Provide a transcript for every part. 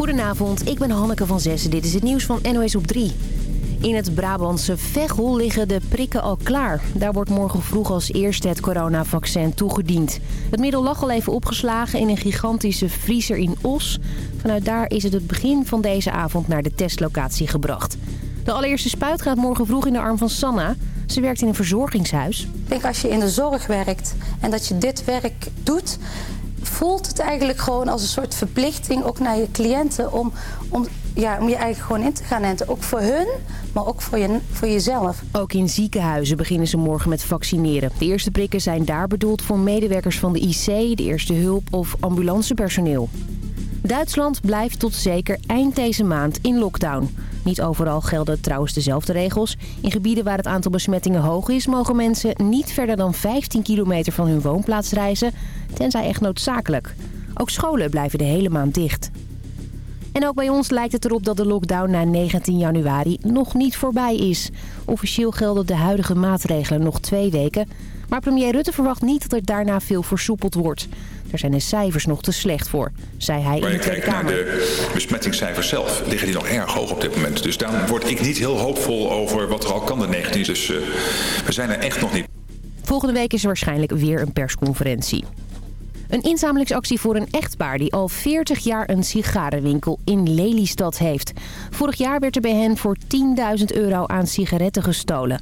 Goedenavond, ik ben Hanneke van Zessen. Dit is het nieuws van NOS op 3. In het Brabantse Veghel liggen de prikken al klaar. Daar wordt morgen vroeg als eerste het coronavaccin toegediend. Het middel lag al even opgeslagen in een gigantische vriezer in Os. Vanuit daar is het het begin van deze avond naar de testlocatie gebracht. De allereerste spuit gaat morgen vroeg in de arm van Sanna. Ze werkt in een verzorgingshuis. Ik denk als je in de zorg werkt en dat je dit werk doet voelt het eigenlijk gewoon als een soort verplichting ook naar je cliënten om, om, ja, om je eigen gewoon in te gaan enten. Ook voor hun, maar ook voor, je, voor jezelf. Ook in ziekenhuizen beginnen ze morgen met vaccineren. De eerste prikken zijn daar bedoeld voor medewerkers van de IC, de eerste hulp of ambulancepersoneel. Duitsland blijft tot zeker eind deze maand in lockdown. Niet overal gelden trouwens dezelfde regels. In gebieden waar het aantal besmettingen hoog is... mogen mensen niet verder dan 15 kilometer van hun woonplaats reizen... tenzij echt noodzakelijk. Ook scholen blijven de hele maand dicht. En ook bij ons lijkt het erop dat de lockdown na 19 januari nog niet voorbij is. Officieel gelden de huidige maatregelen nog twee weken... Maar premier Rutte verwacht niet dat er daarna veel versoepeld wordt. Daar zijn de cijfers nog te slecht voor, zei hij in de Tweede Kamer. de besmettingscijfers zelf liggen die nog erg hoog op dit moment. Dus daarom word ik niet heel hoopvol over wat er al kan de 19. Dus uh, we zijn er echt nog niet. Volgende week is er waarschijnlijk weer een persconferentie. Een inzamelingsactie voor een echtpaar die al 40 jaar een sigarenwinkel in Lelystad heeft. Vorig jaar werd er bij hen voor 10.000 euro aan sigaretten gestolen.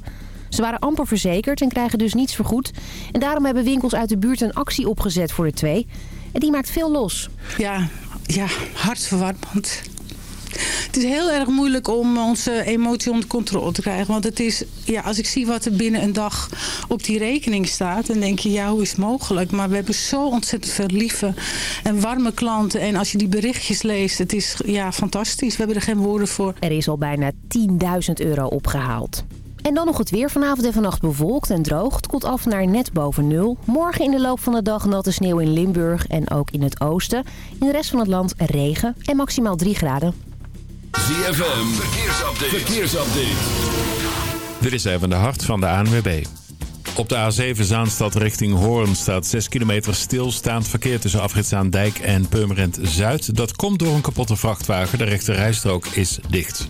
Ze waren amper verzekerd en krijgen dus niets vergoed. En daarom hebben winkels uit de buurt een actie opgezet voor de twee. En die maakt veel los. Ja, ja hartverwarmend. Het is heel erg moeilijk om onze emotie onder controle te krijgen. Want het is, ja, als ik zie wat er binnen een dag op die rekening staat... dan denk je, ja, hoe is het mogelijk? Maar we hebben zo ontzettend veel lieve en warme klanten. En als je die berichtjes leest, het is ja, fantastisch. We hebben er geen woorden voor. Er is al bijna 10.000 euro opgehaald. En dan nog het weer vanavond en vannacht bewolkt en droog. Het koelt af naar net boven nul. Morgen in de loop van de dag natte sneeuw in Limburg en ook in het oosten. In de rest van het land regen en maximaal 3 graden. ZFM, verkeersupdate. verkeersupdate. Dit is even de hart van de ANWB. Op de A7 Zaanstad richting Hoorn staat 6 kilometer stilstaand verkeer tussen Afritsaan-Dijk en Purmerend Zuid. Dat komt door een kapotte vrachtwagen. De rechte rijstrook is dicht.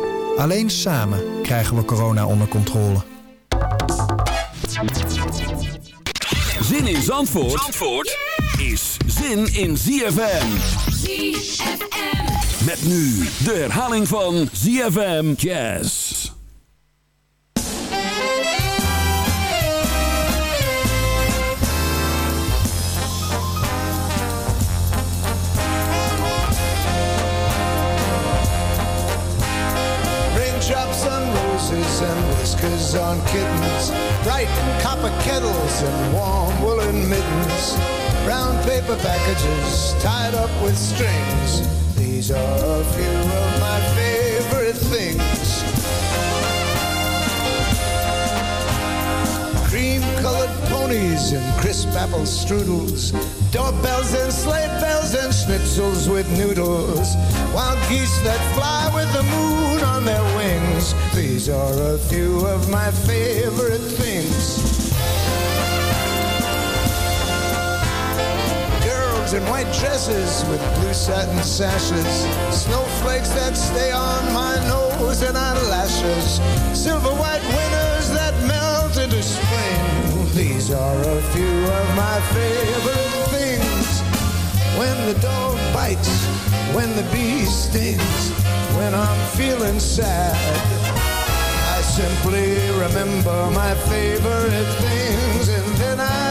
Alleen samen krijgen we corona onder controle. Zin in Zandvoort, Zandvoort is zin in ZFM. ZFM. Met nu de herhaling van ZFM Jazz. And whiskers on kittens, bright copper kettles and warm woolen mittens, brown paper packages tied up with strings. These are a few of my favorite things. Cream-colored ponies and apple strudels, doorbells and sleigh bells and schnitzels with noodles, wild geese that fly with the moon on their wings. These are a few of my favorite things. Girls in white dresses with blue satin sashes, snowflakes that stay on my nose and eyelashes, silver white winners These are a few of my favorite things. When the dog bites, when the bee stings, when I'm feeling sad, I simply remember my favorite things and then I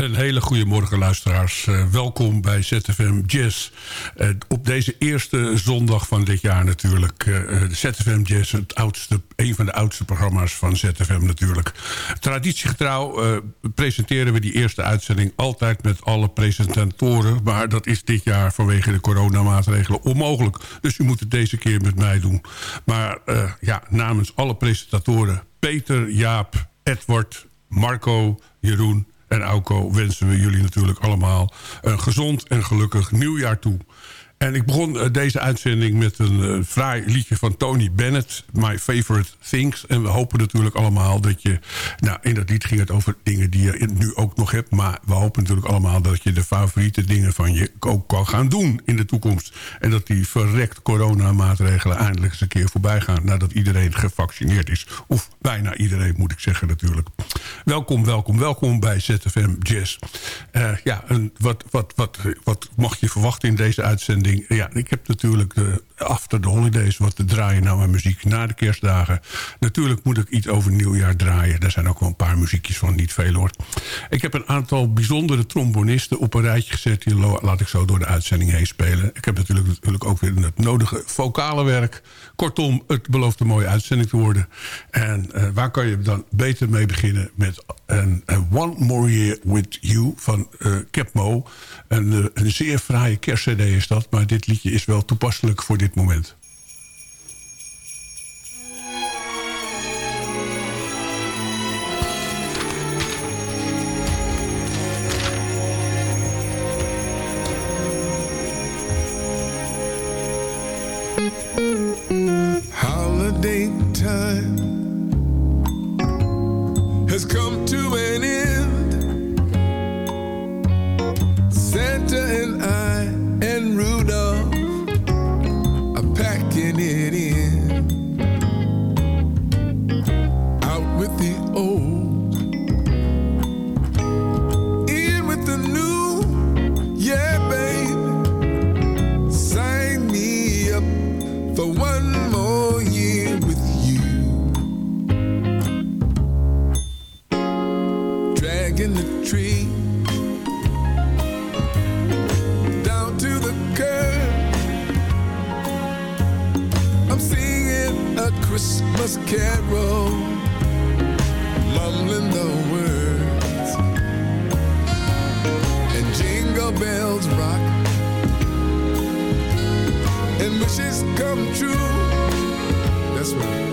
Een hele goede morgen luisteraars. Eh, welkom bij ZFM Jazz. Eh, op deze eerste zondag van dit jaar natuurlijk. eh, eh, ZFM Jazz, het oudste, een van de oudste programma's van ZFM natuurlijk. Traditiegetrouw presenteren we die eerste uitzending altijd met alle presentatoren. Maar dat is dit jaar vanwege de coronamaatregelen onmogelijk. Dus u moet het deze keer met mij doen. Maar ja, namens alle presentatoren... Peter, Jaap, Edward, Marco, Jeroen en Auko wensen we jullie natuurlijk allemaal een gezond en gelukkig nieuwjaar toe. En ik begon eh, deze uitzending met een eh, fraai liedje van Tony Bennett, My Favorite Things. En we hopen natuurlijk allemaal dat je... Nou, in dat lied ging het over dingen die je nu ook nog hebt. Maar we hopen natuurlijk allemaal dat je de favoriete dingen van je ook kan gaan doen in de toekomst. En dat die verrekt coronamaatregelen eindelijk eens een keer voorbij gaan... nadat iedereen gevaccineerd is. Of bijna iedereen, moet ik zeggen natuurlijk. Welkom, welkom, welkom bij ZFM Jazz. Eh, ja, wat, wat, wat, wat mag je verwachten in deze uitzending? Ja, ik heb natuurlijk de, after the holidays wat te draaien naar mijn muziek na de kerstdagen. Natuurlijk moet ik iets over nieuwjaar draaien. Daar zijn ook wel een paar muziekjes van, niet veel hoor. Ik heb een aantal bijzondere trombonisten op een rijtje gezet. Die laat ik zo door de uitzending heen spelen. Ik heb natuurlijk, natuurlijk ook weer het nodige vocale werk. Kortom, het belooft een mooie uitzending te worden. En eh, waar kan je dan beter mee beginnen met een, One More Year With You van eh Capmo. Een, eh, een zeer fraaie kerstcd is dat, maar dit liedje is wel toepasselijk voor dit moment. Holiday time has come to. Christmas carol, mumbling the words, and jingle bells rock and wishes come true. That's right.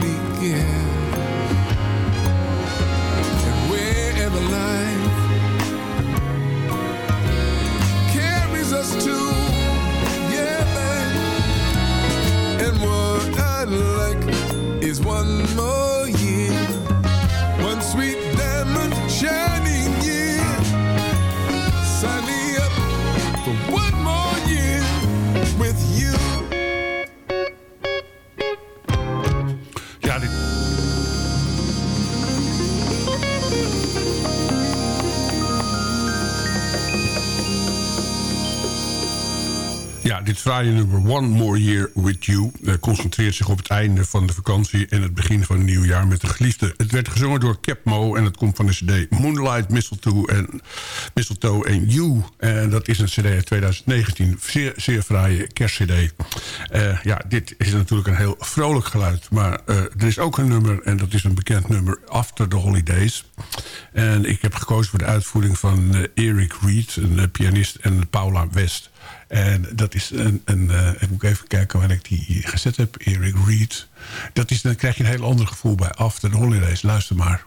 Begin. Fraaie nummer One More Year With You... eh, concentreert zich op het einde van de vakantie... en het begin van het nieuwe jaar met de geliefde. Het werd gezongen door Capmo en het komt van de cd Moonlight, Mistletoe en, Mistletoe en You. En dat is een cd uit 2019. Zeer, zeer fraaie kerstcd. Eh, ja, dit is natuurlijk een heel vrolijk geluid. Maar eh, er is ook een nummer, en dat is een bekend nummer... After the Holidays. En ik heb gekozen voor de uitvoering van eh, Eric Reed... een eh, pianist, en Paula West... En dat is een... een eh, ik moet even kijken waar ik die gezet heb. Eric Reed. Dat is, dan krijg je een heel ander gevoel bij After the Holidays. Luister maar.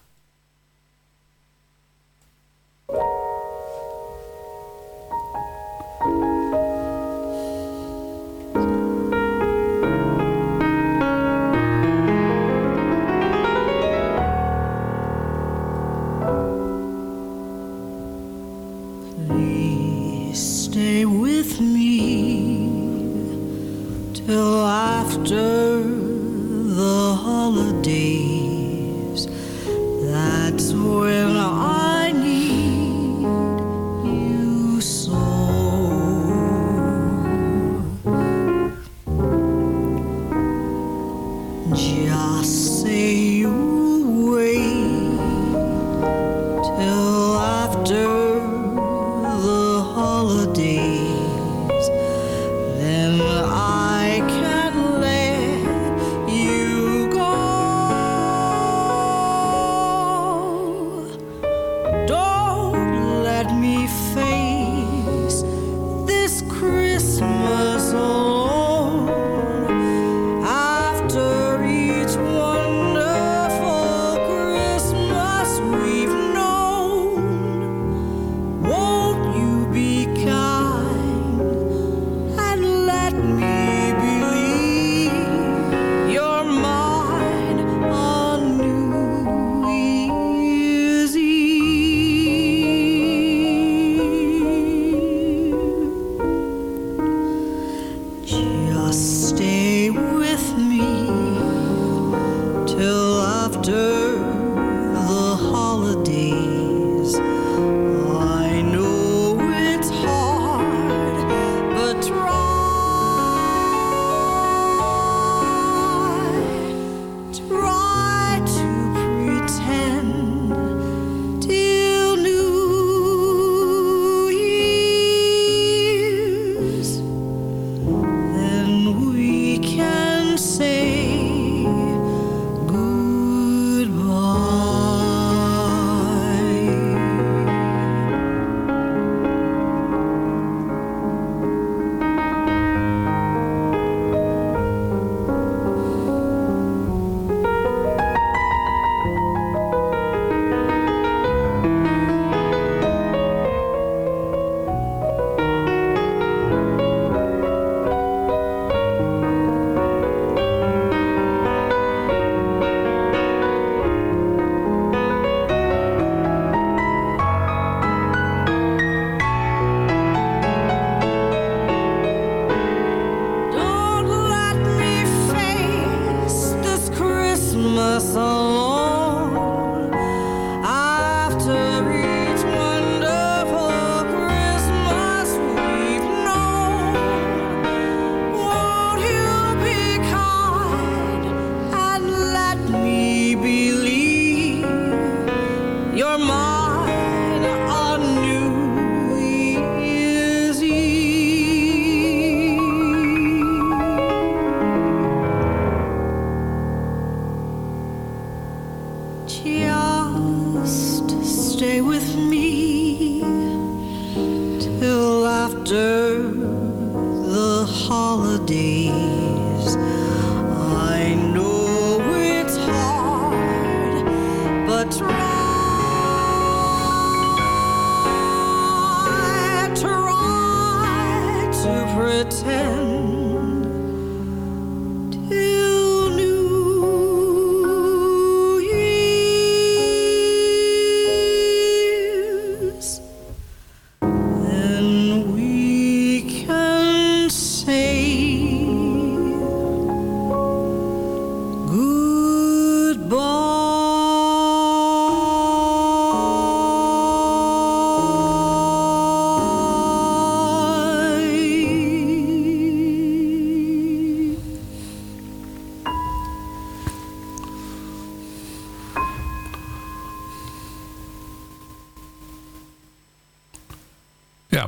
Till after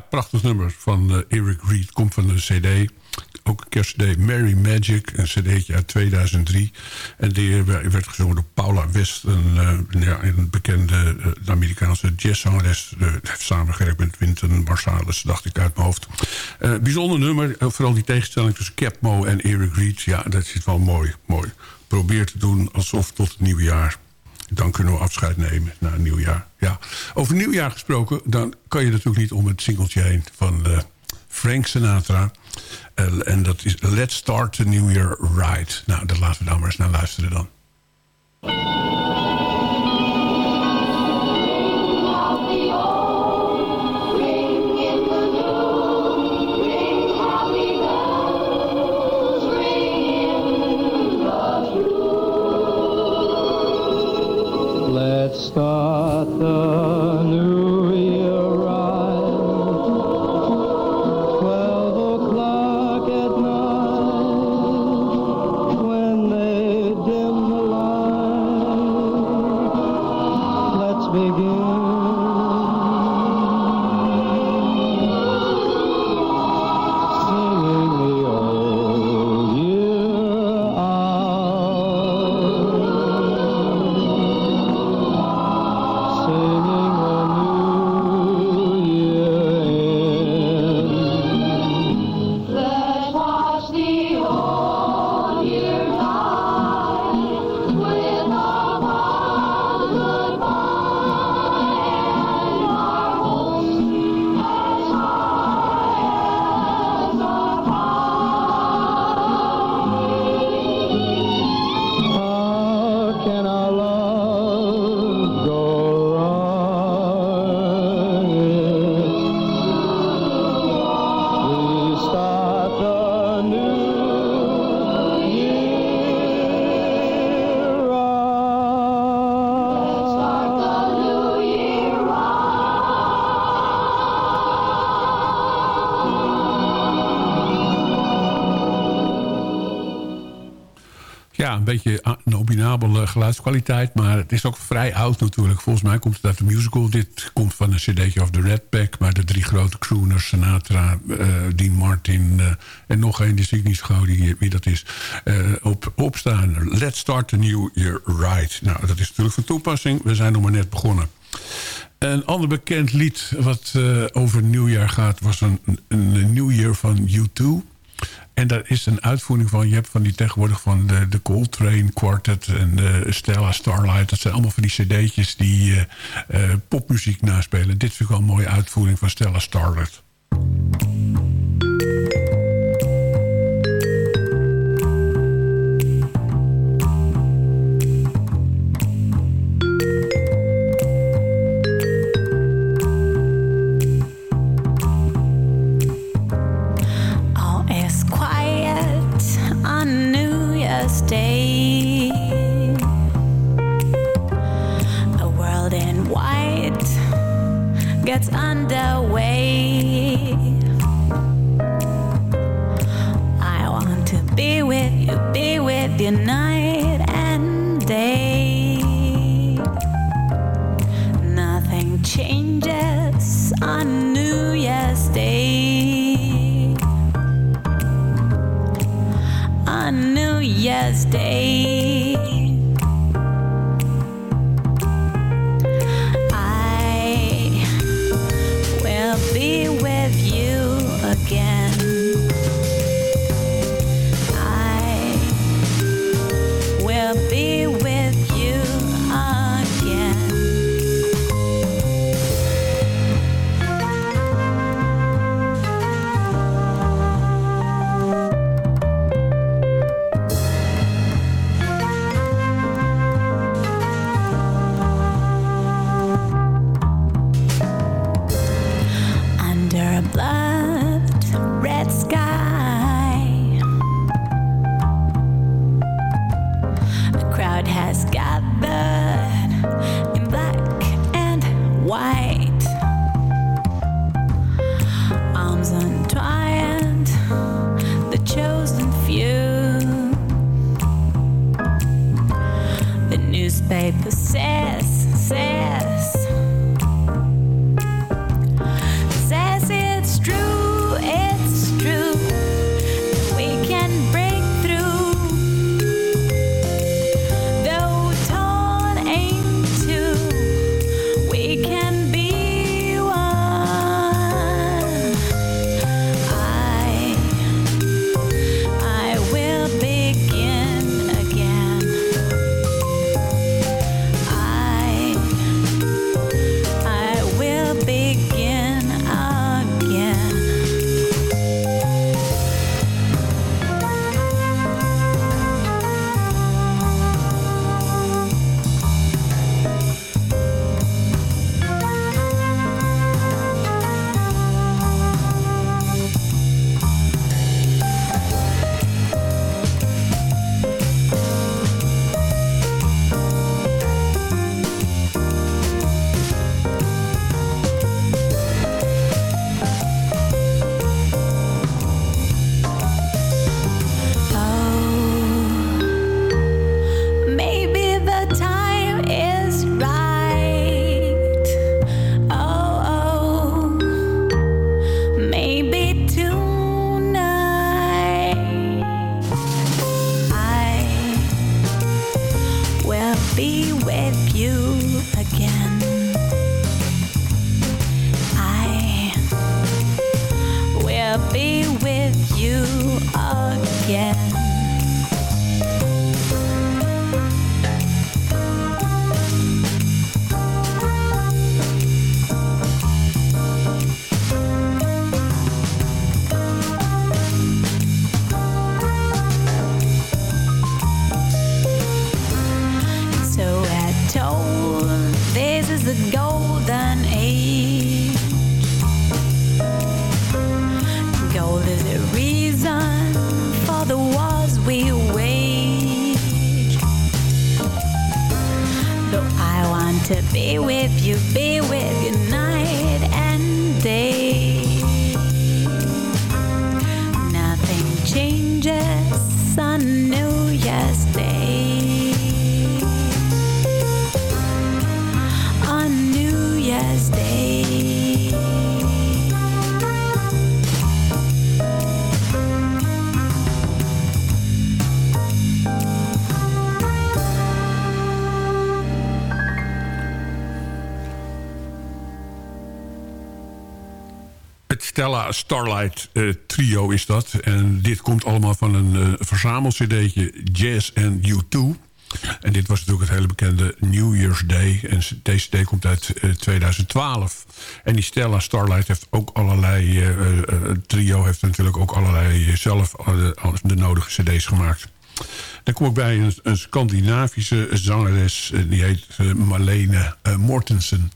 prachtig nummer van eh, Eric Reed. Komt van de cd. Ook een kerstcd Mary Magic. Een cd'tje uit 2003. En die werd gezongen door Paula West. Een, eh, ja, een bekende Amerikaanse jazzzangeres. Heeft samengewerkt met Wynton Marsalis, dacht ik uit mijn hoofd. bijzonder nummer. vooral die tegenstelling tussen Capmo en Eric Reed. Ja, dat zit wel mooi. mooi. Probeer te doen alsof tot het nieuwe jaar dan kunnen we afscheid nemen na een nieuwjaar. Ja. Over nieuwjaar gesproken, dan kan je natuurlijk niet om het singeltje heen van uh, Frank Sinatra. Uh, en dat is Let's Start the New Year Right. Nou, daar laten we dan maar eens naar luisteren dan. Start the een beetje nominabele geluidskwaliteit. Maar het is ook vrij oud natuurlijk. Volgens mij komt het uit de musical. Dit komt van een cd'tje of The Red Pack. Maar de drie grote crooners, Sinatra, eh, Dean Martin... eh, en nog één, die zie ik niet zo wie dat is... eh, op, opstaan. Let's start the new year right. Nou, dat is natuurlijk van toepassing. We zijn nog maar net begonnen. Een ander bekend lied wat over nieuwjaar gaat... was een, een, Year van U2... En daar is een uitvoering van. Je hebt van die tegenwoordig van de, de Coltrane Quartet en de Stella Starlight. Dat zijn allemaal van die cd'tjes die eh, eh, popmuziek naspelen. Dit is wel een mooie uitvoering van Stella Starlight. Night sun knew yesterday. Stella Starlight eh, trio is dat. En dit komt allemaal van een uh, verzamel-cd'tje Jazz and U2. En dit was natuurlijk het hele bekende New Year's Day. En deze cd komt uit eh, 2012. En die Stella Starlight heeft ook allerlei... eh, eh, trio heeft natuurlijk ook allerlei eh, zelf eh, de nodige cd's gemaakt. Dan kom ik bij een, een Scandinavische zangeres. eh, Die heet eh, Marlene eh, Mortensen.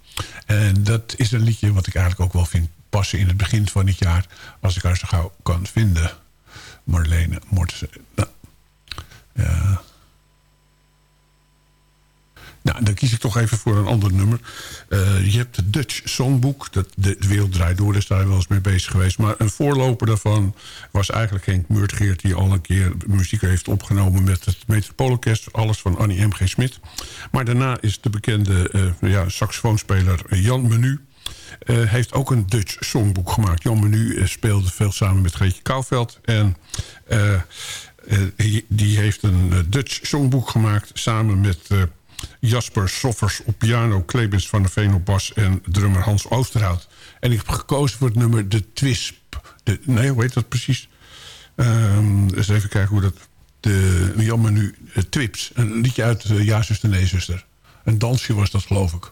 En dat is een liedje wat ik eigenlijk ook wel vind passen in het begin van het jaar. Als ik haar zo gauw kan vinden. Marlene Mortensen. Nou, ja. Nou, dan kies ik toch even voor een ander nummer. Eh, je hebt het Dutch Songbook. Dat, de, de wereld draait door, daar is daar wel eens mee bezig geweest. Maar een voorloper daarvan was eigenlijk Henk Murtgeert... die al een keer muziek heeft opgenomen met het Metropoolorkest. Alles van Annie M.G. Smit. Maar daarna is de bekende eh, ja, saxofoonspeler Jan Menu... eh, heeft ook een Dutch Songboek gemaakt. Jan Menu eh, speelde veel samen met Greetje Kouwveld. En... eh, die- heeft een Dutch Songboek gemaakt samen met... Jasper Soffers op piano, Clemens van der Veen op bas... en drummer Hans Oosterhout. En ik heb gekozen voor het nummer De Twisp. De, nee, hoe heet dat precies? Ehm, eens even kijken hoe dat... De, jammer nu, Twips. Een liedje uit uh, Ja, zuster, nee, zuster. Een dansje was dat, geloof ik.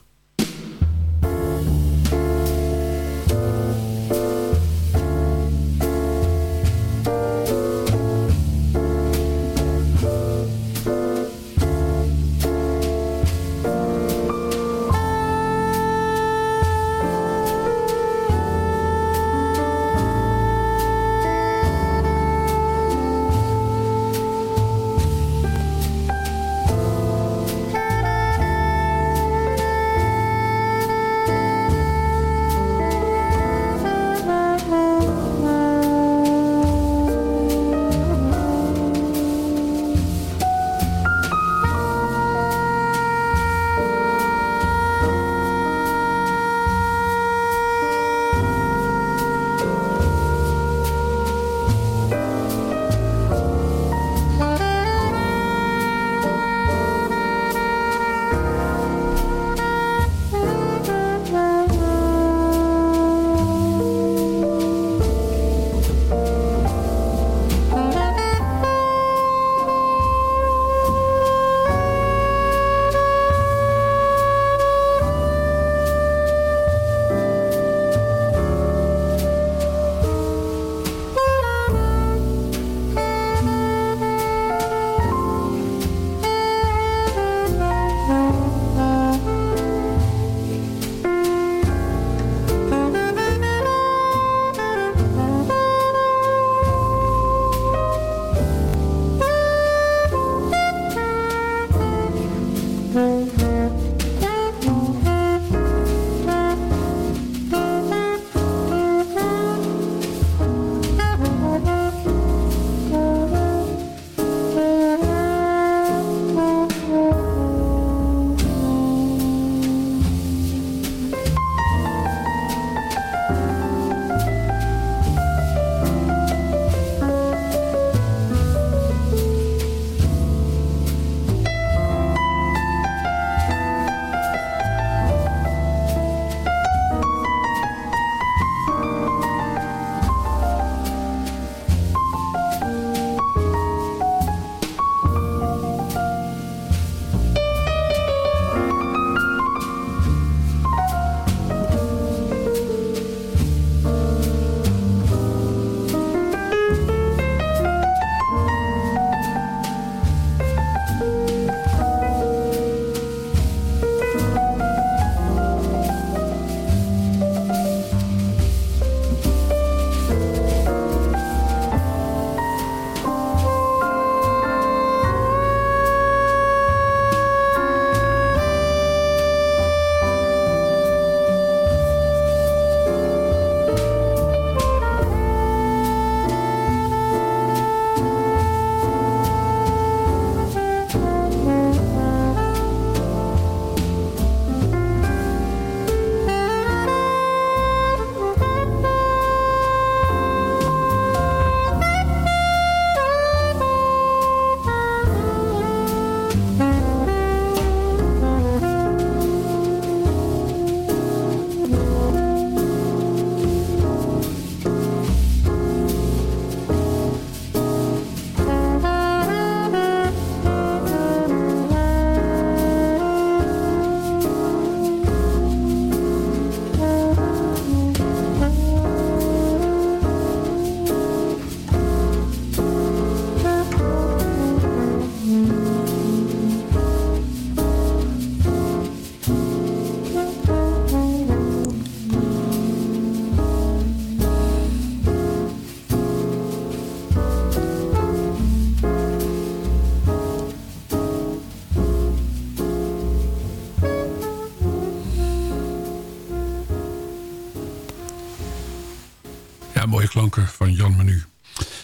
Klanken van Jan Menu.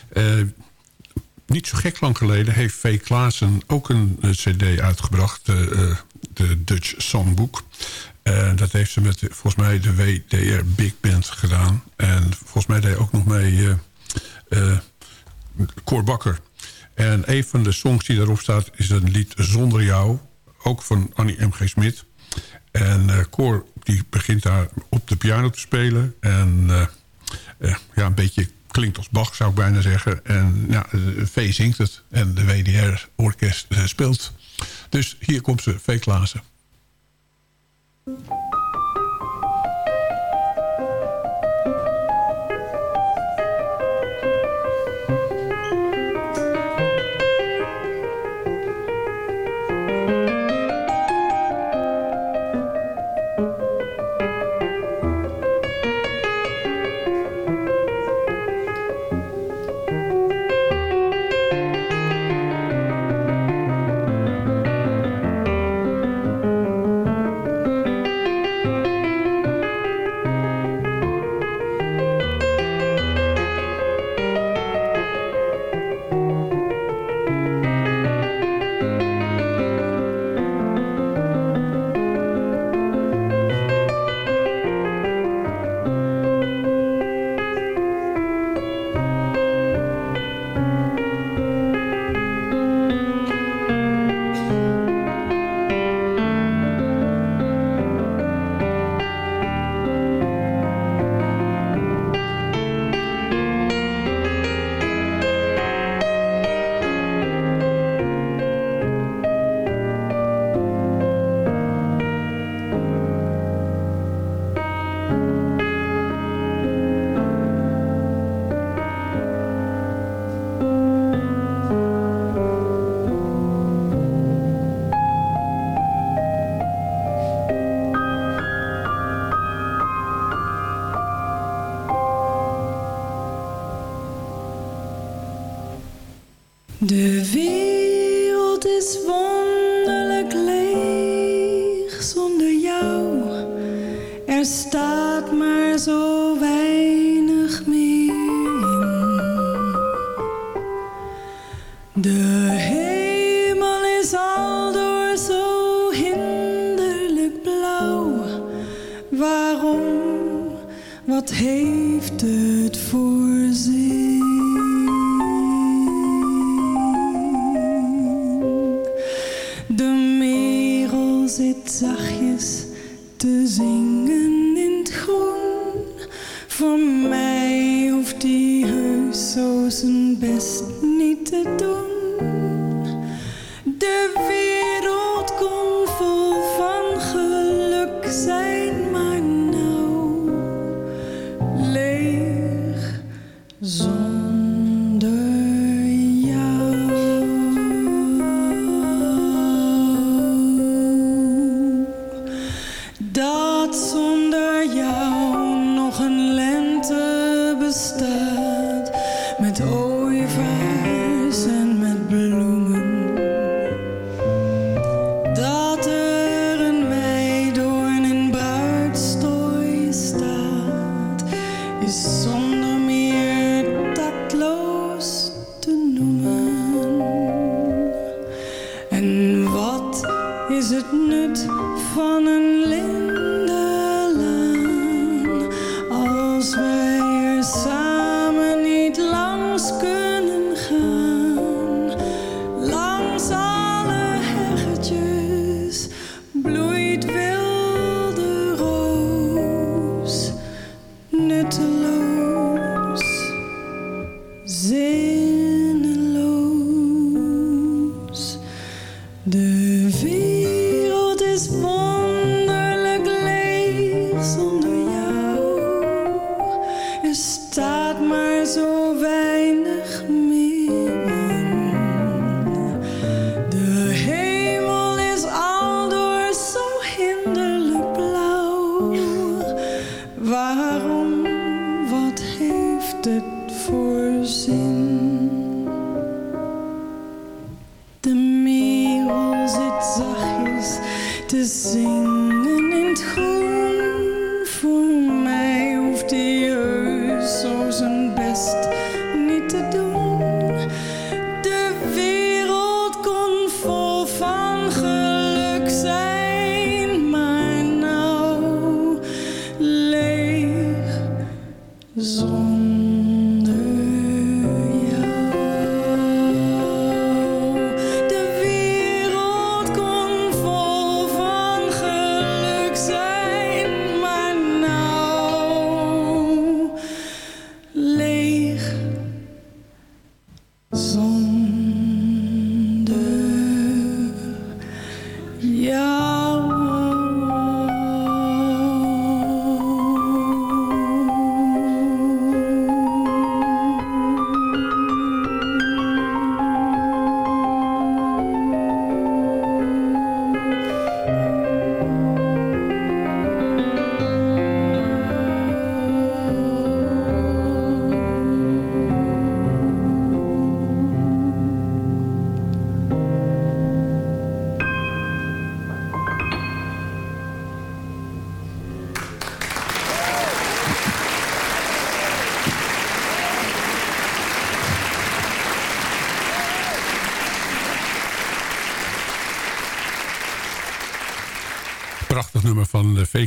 Eh, niet zo gek lang geleden heeft V. Klaassen ook een eh, cd uitgebracht. eh, eh, de Dutch Songbook. Dat heeft ze met volgens mij de WDR Big Band gedaan. En volgens mij deed hij ook nog mee Cor Bakker. En een van de songs die daarop staat is een lied Zonder Jou. Ook van Annie M.G. Smit. En eh Cor die begint daar op de piano te spelen. En eh, ja, een beetje klinkt als Bach zou ik bijna zeggen. En ja, eh, V zingt het. En de WDR-orkest eh, speelt. Dus hier komt ze, V. Klaassen.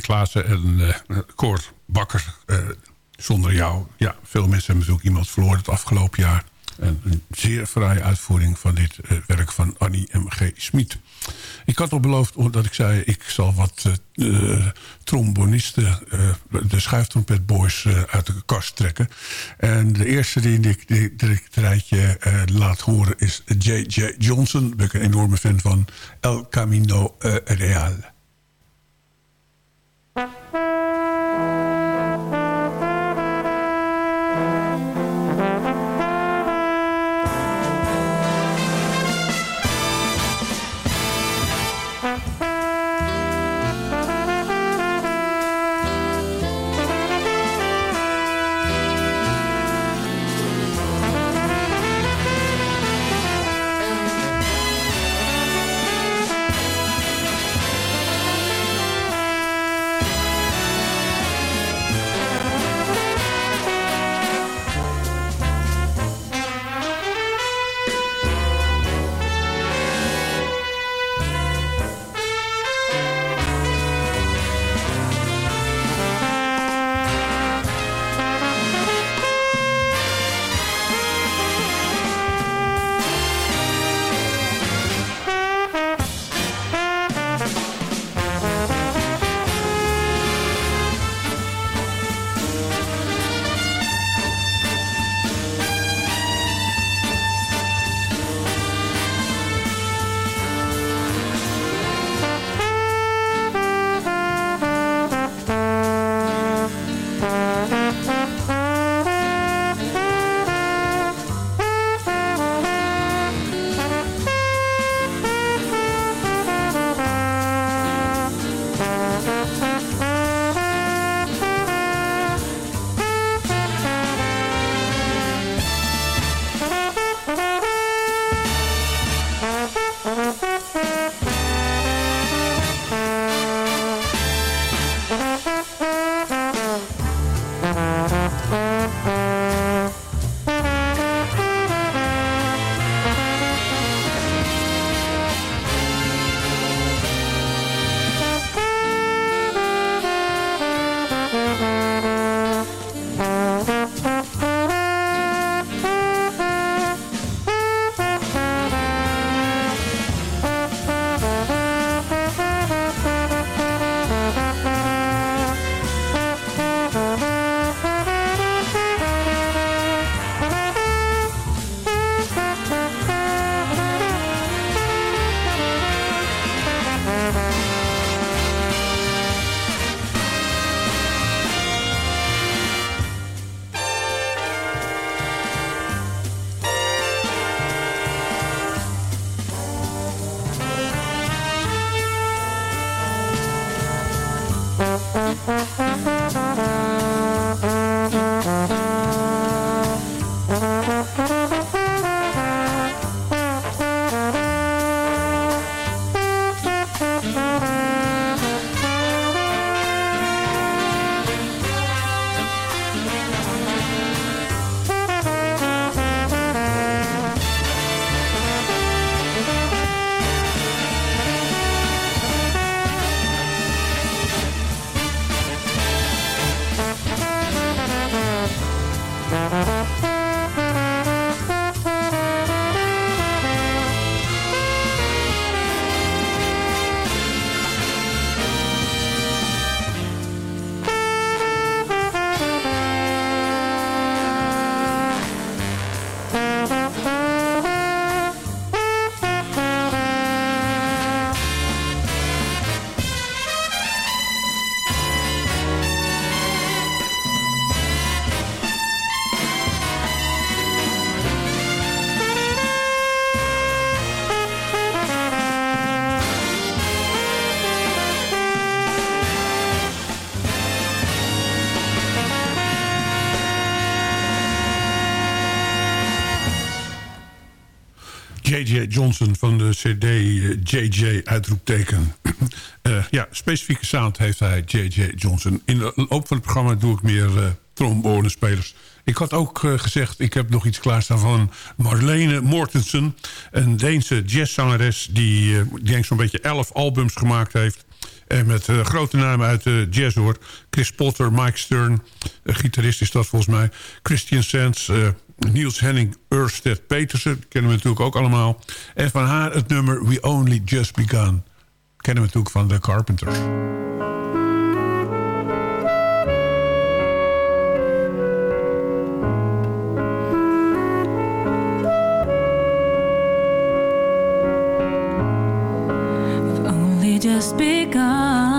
En uh, Cor Bakker. Uh, zonder jou. Ja, veel mensen hebben natuurlijk iemand verloren het afgelopen jaar. En een zeer fraaie uitvoering van dit uh, werk van Annie M.G. Smit. Ik had al beloofd dat ik zei... ik zal wat trombonisten, uh, de schuiftrompetboys... uit de kast trekken. En de eerste die ik, die, ik het rijtje laat horen is J.J. Johnson. Daar ben ik een enorme fan van. El Camino Real. Thank you. Johnson van de CD eh, JJ uitroepteken. Eh, ja, specifieke sound heeft hij, J.J. Johnson. In de loop van het programma doe ik meer uh, trombonespelers. Ik had ook uh, gezegd, ik heb nog iets klaarstaan van Marlene Mortensen. Een Deense jazzzangeres die, uh, die denk zo'n beetje elf albums gemaakt heeft. En met uh, grote namen uit de jazz hoor. Chris Potter, Mike Stern, gitarist is dat volgens mij. Christian Sands, Niels Henning, Ørsted Petersen. Kennen we natuurlijk ook allemaal. En van haar het nummer We Only Just Begun. Kennen we natuurlijk van The Carpenters. just begun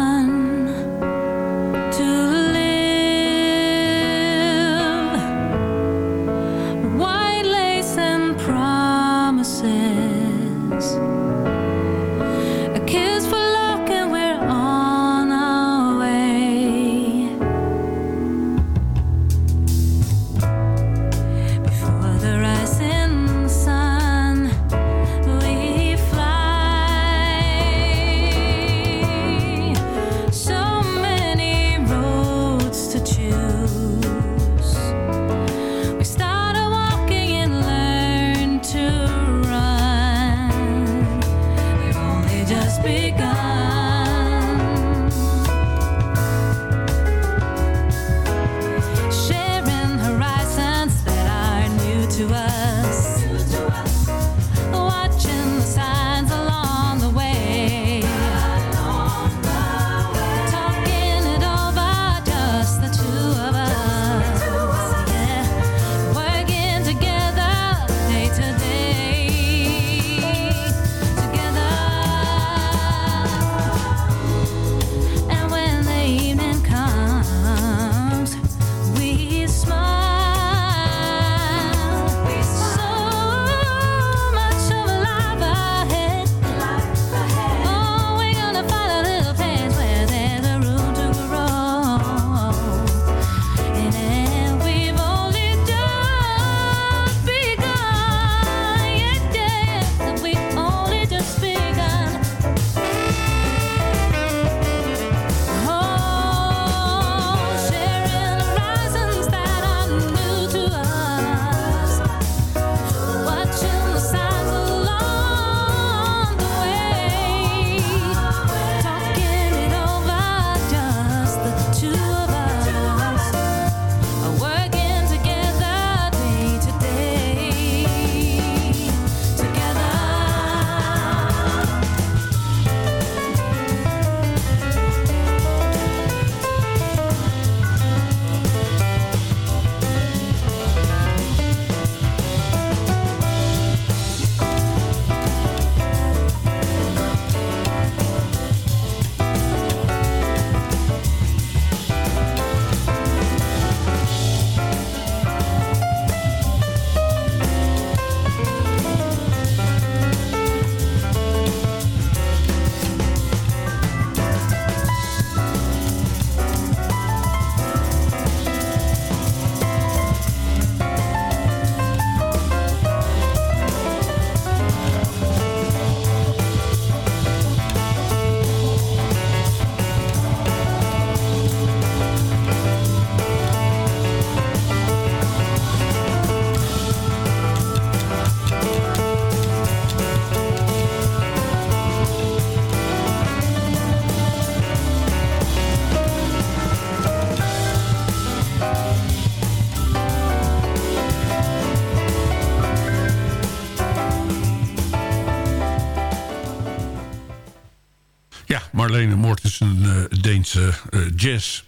uh, uh, jazz.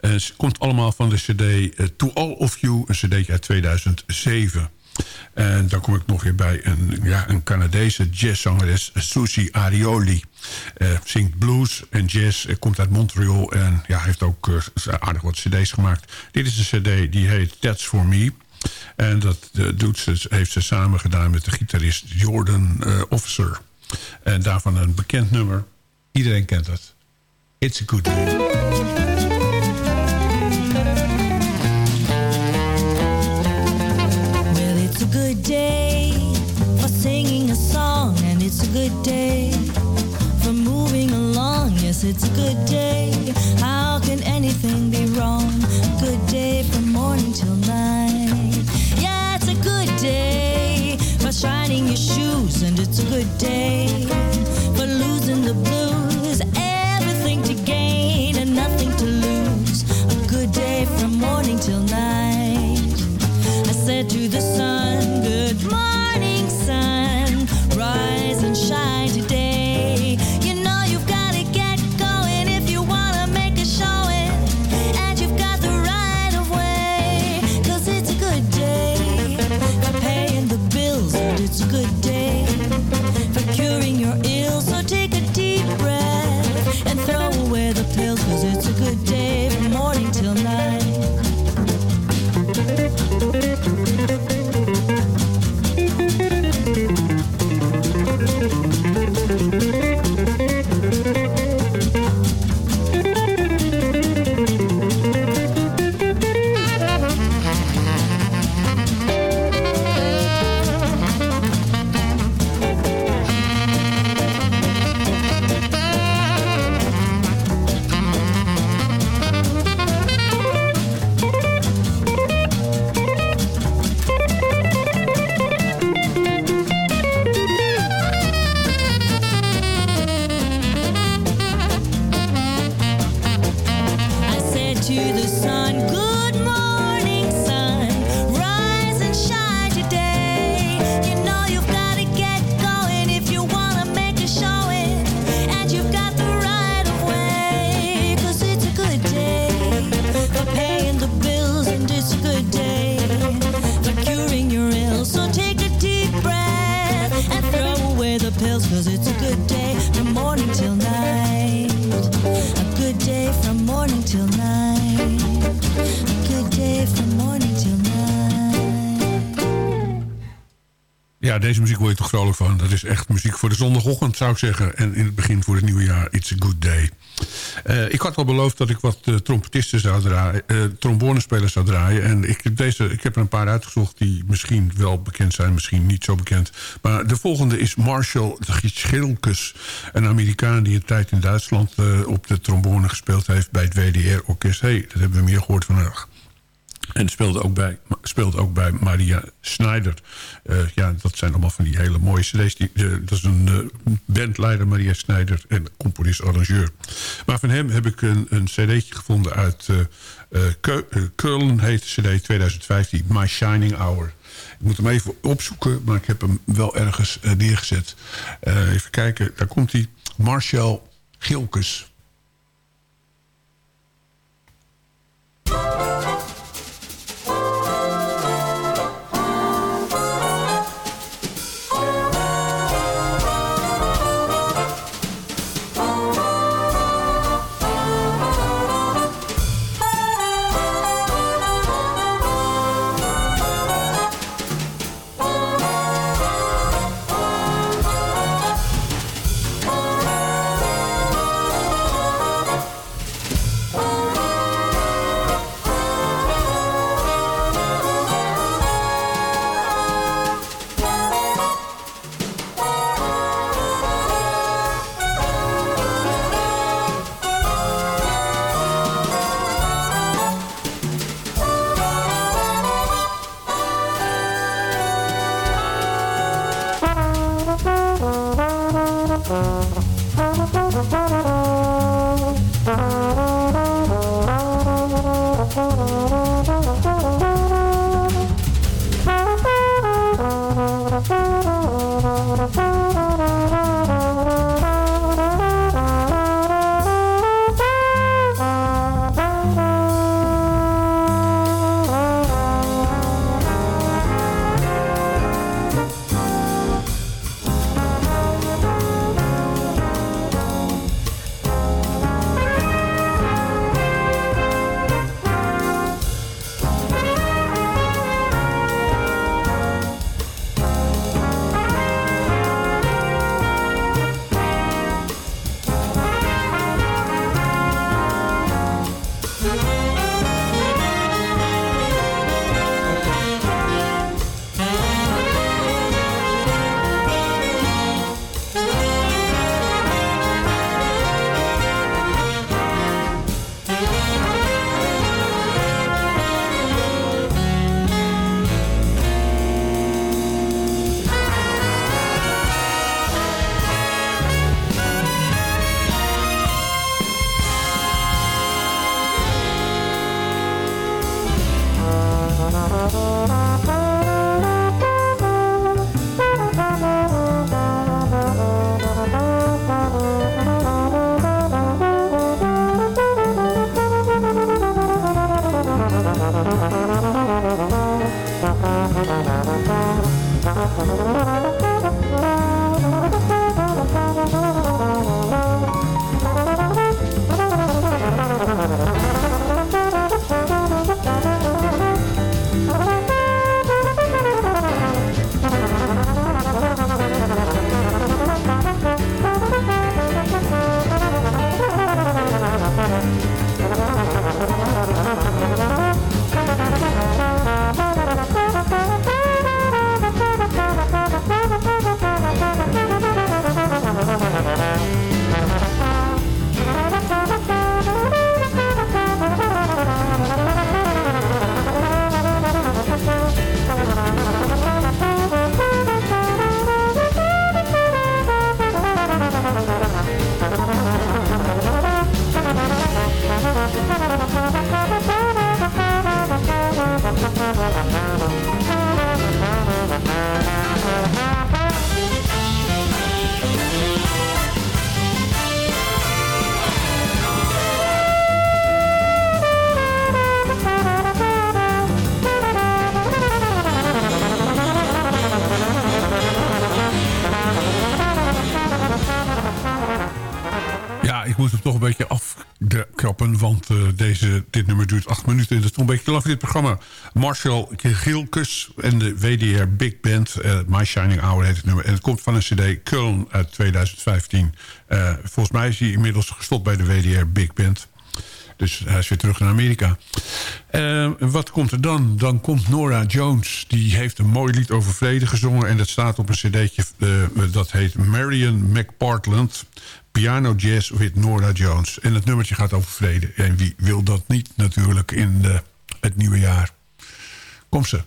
Uh, ze komt allemaal van de cd To All of You, een cd uit 2007. En dan kom ik nog weer bij een, ja, een Canadese jazzzangeres, Susie Arioli. zingt blues en jazz, komt uit Montreal en ja, heeft ook aardig wat cd's gemaakt. Dit is een cd die heet That's For Me. En dat doet ze, heeft ze samen gedaan met de gitarist Jordan Officer. En daarvan een bekend nummer. Iedereen kent het. It's a Good Day. for singing a song, and it's a good day for moving along. Yes, it's a good day. How can anything be wrong? Good day from morning till night. Yeah, it's a good day for shining your shoes, and it's a good day. Deze muziek word je toch vrolijk van. Dat is echt muziek voor de zondagochtend, zou ik zeggen. En in het begin voor het nieuwe jaar, It's a Good Day. Eh, ik had al beloofd dat ik wat eh, trompetisten zou draaien, eh trombonespelers zou draaien. En ik heb, deze, ik heb er een paar uitgezocht die misschien wel bekend zijn, misschien niet zo bekend. Maar de volgende is Marshall Schilkes, een Amerikaan die een tijd in Duitsland op de trombone gespeeld heeft bij het WDR-orkest. hey, dat hebben we meer gehoord vandaag. En speelde ook bij, speelde ook bij Maria Schneider. Eh, ja, dat zijn allemaal van die hele mooie cd's. Die, dat is een eh, bandleider, Maria Schneider, en componist-arrangeur. Maar van hem heb ik een, een cd'tje gevonden uit eh eh, heet de cd 2015, My Shining Hour. Ik moet hem even opzoeken, maar ik heb hem wel ergens neergezet. Even kijken, daar komt hij. Marshall Gilkes. Thank you. Voor dit programma. Marshall Gilkus en de WDR Big Band. eh, My Shining Hour heet het nummer. En het komt van een cd Köln uit 2015. Eh, volgens mij is hij inmiddels gestopt bij de WDR Big Band. Dus hij is weer terug naar Amerika. Eh, wat komt er dan? Dan komt Nora Jones. Die heeft een mooi lied over vrede gezongen. En dat staat op een cd'tje. dat heet Marion McPartland. Piano Jazz with Nora Jones. En het nummertje gaat over vrede. En wie wil dat niet natuurlijk in eh, het nieuwe jaar. Kom ze.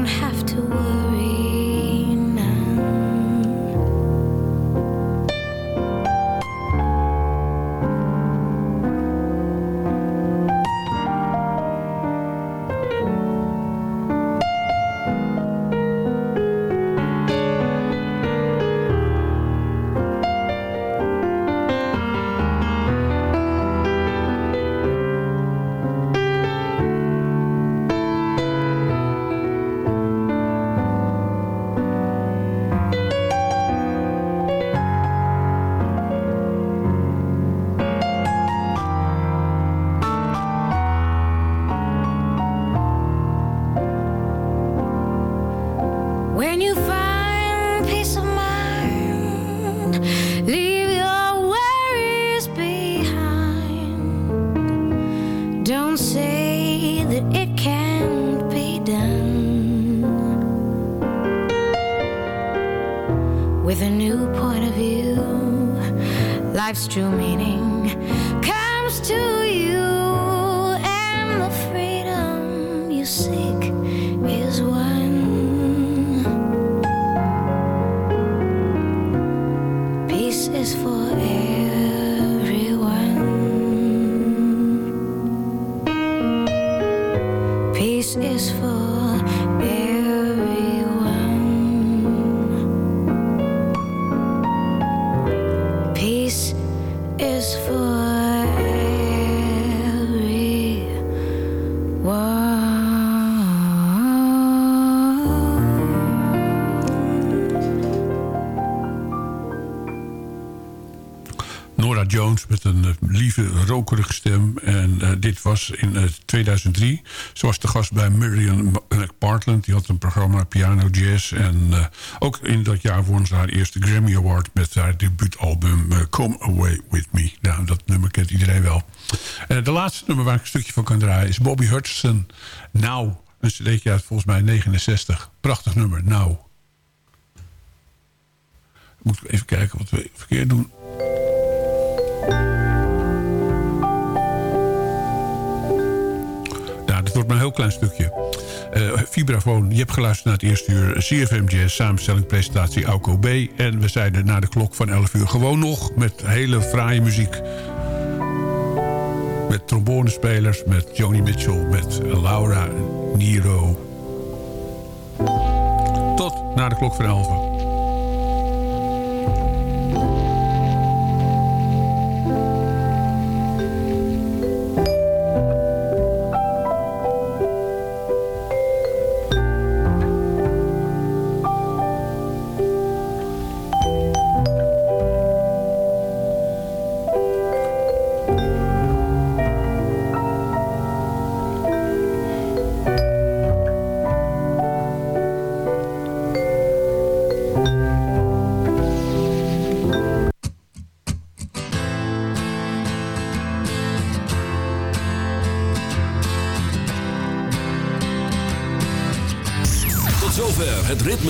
Don't have lives drew me Met een eh, lieve, rokerige stem. En eh, dit was in eh, 2003. Ze was de gast bij Marion McPartland. Die had een programma Piano Jazz. En eh, ook in dat jaar won ze haar eerste Grammy Award... met haar debuutalbum eh, Come Away With Me. Nou, dat nummer kent iedereen wel. Eh, de laatste nummer waar ik een stukje van kan draaien... is Bobby Hutcherson, Now. Een cd'tje uit volgens mij 69. Prachtig nummer, Now. Moeten we even kijken wat we verkeerd doen. Wordt maar een heel klein stukje. Eh Vibrafoon, je hebt geluisterd naar het eerste uur CFM Jazz... samenstelling, presentatie Auko B. En we er na de klok van 11 uur gewoon nog... met hele fraaie muziek. Met trombonespelers, met Joni Mitchell... met Laura Niro. Tot na de klok van 11